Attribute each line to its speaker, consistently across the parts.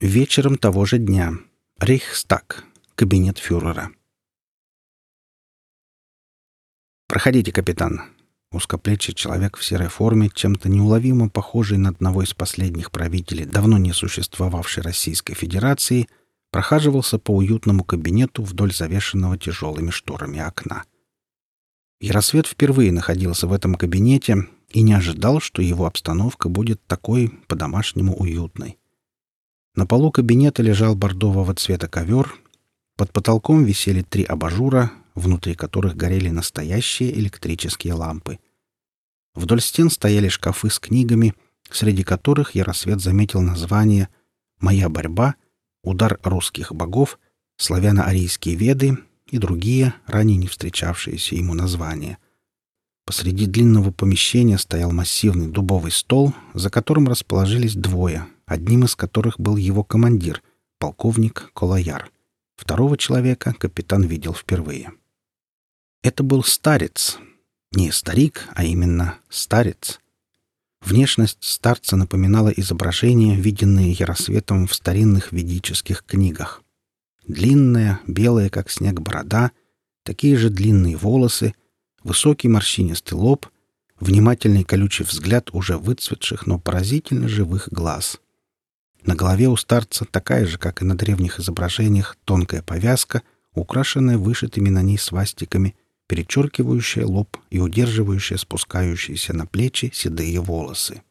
Speaker 1: Вечером того же дня. Рейхстаг. Кабинет фюрера. «Проходите, капитан». Узкоплечий человек в серой форме, чем-то неуловимо похожий на одного из последних правителей давно не существовавшей Российской Федерации, прохаживался по уютному кабинету вдоль завешенного тяжелыми шторами окна. Яросвет впервые находился в этом кабинете и не ожидал, что его обстановка будет такой по-домашнему уютной. На полу кабинета лежал бордового цвета ковер. Под потолком висели три абажура, внутри которых горели настоящие электрические лампы. Вдоль стен стояли шкафы с книгами, среди которых Яросвет заметил название «Моя борьба», «Удар русских богов», «Славяно-арийские веды» и другие, ранее не встречавшиеся ему названия. Посреди длинного помещения стоял массивный дубовый стол, за которым расположились двое, одним из которых был его командир, полковник Колояр. Второго человека капитан видел впервые. Это был старец. Не старик, а именно старец. Внешность старца напоминала изображения, виденные Яросветом в старинных ведических книгах. Длинная, белая, как снег, борода, такие же длинные волосы, высокий морщинистый лоб, внимательный колючий взгляд уже выцветших, но поразительно живых глаз — на голове у старца такая же, как и на древних изображениях, тонкая повязка, украшенная вышитыми на ней свастиками, перечеркивающая лоб и удерживающая спускающиеся на плечи седые волосы.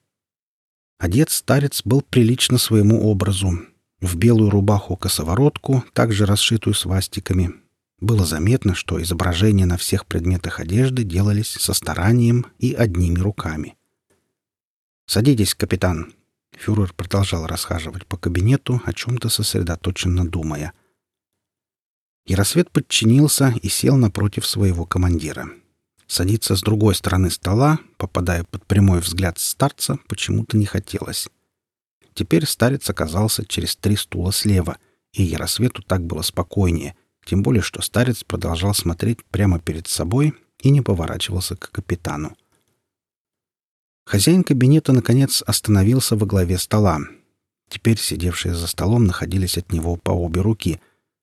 Speaker 1: Одет старец был прилично своему образу. В белую рубаху-косоворотку, также расшитую свастиками. Было заметно, что изображения на всех предметах одежды делались со старанием и одними руками. «Садитесь, капитан», Фюрер продолжал расхаживать по кабинету, о чем-то сосредоточенно думая. Яросвет подчинился и сел напротив своего командира. Садиться с другой стороны стола, попадая под прямой взгляд старца, почему-то не хотелось. Теперь старец оказался через три стула слева, и Яросвету так было спокойнее, тем более что старец продолжал смотреть прямо перед собой и не поворачивался к капитану. Хозяин кабинета, наконец, остановился во главе стола. Теперь сидевшие за столом находились от него по обе руки.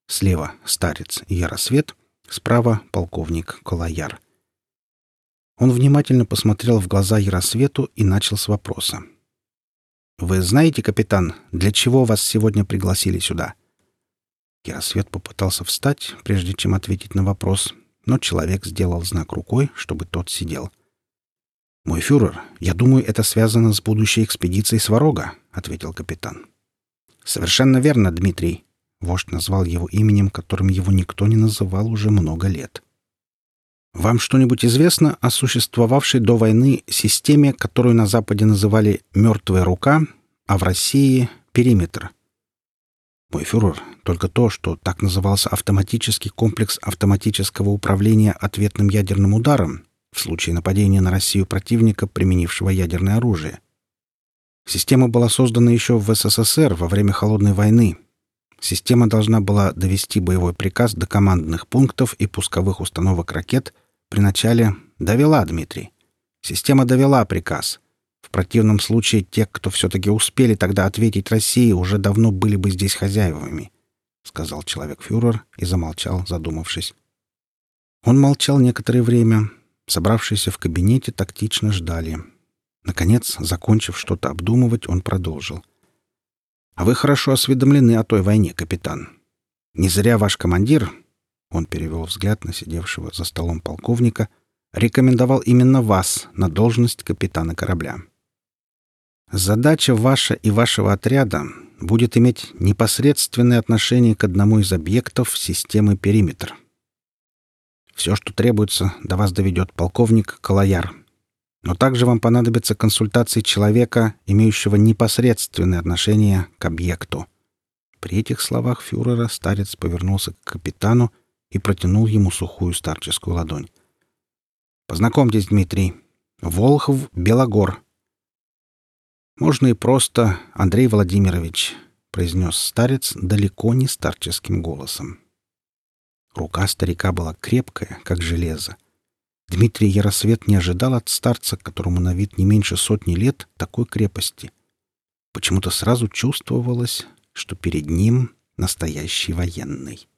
Speaker 1: Слева — старец Яросвет, справа — полковник Колояр. Он внимательно посмотрел в глаза Яросвету и начал с вопроса. «Вы знаете, капитан, для чего вас сегодня пригласили сюда?» Яросвет попытался встать, прежде чем ответить на вопрос, но человек сделал знак рукой, чтобы тот сидел — «Мой фюрер, я думаю, это связано с будущей экспедицией Сварога», — ответил капитан. «Совершенно верно, Дмитрий», — вождь назвал его именем, которым его никто не называл уже много лет. «Вам что-нибудь известно о существовавшей до войны системе, которую на Западе называли «мертвая рука», а в России — «периметр»?» «Мой фюрер, только то, что так назывался автоматический комплекс автоматического управления ответным ядерным ударом, в случае нападения на Россию противника, применившего ядерное оружие. Система была создана еще в СССР во время Холодной войны. Система должна была довести боевой приказ до командных пунктов и пусковых установок ракет при начале «довела, Дмитрий». Система довела приказ. В противном случае те, кто все-таки успели тогда ответить России, уже давно были бы здесь хозяевами, — сказал человек-фюрер и замолчал, задумавшись. Он молчал некоторое время, Собравшиеся в кабинете тактично ждали. Наконец, закончив что-то обдумывать, он продолжил. «А вы хорошо осведомлены о той войне, капитан. Не зря ваш командир...» Он перевел взгляд на сидевшего за столом полковника. «Рекомендовал именно вас на должность капитана корабля. Задача ваша и вашего отряда будет иметь непосредственное отношение к одному из объектов системы «Периметр». Все, что требуется, до вас доведет полковник Калаяр. Но также вам понадобятся консультации человека, имеющего непосредственное отношение к объекту. При этих словах фюрера старец повернулся к капитану и протянул ему сухую старческую ладонь. «Познакомьтесь, Дмитрий. Волхов Белогор». «Можно и просто Андрей Владимирович», — произнес старец далеко не старческим голосом. Рука старика была крепкая, как железо. Дмитрий Яросвет не ожидал от старца, которому на вид не меньше сотни лет, такой крепости. Почему-то сразу чувствовалось, что перед ним настоящий военный.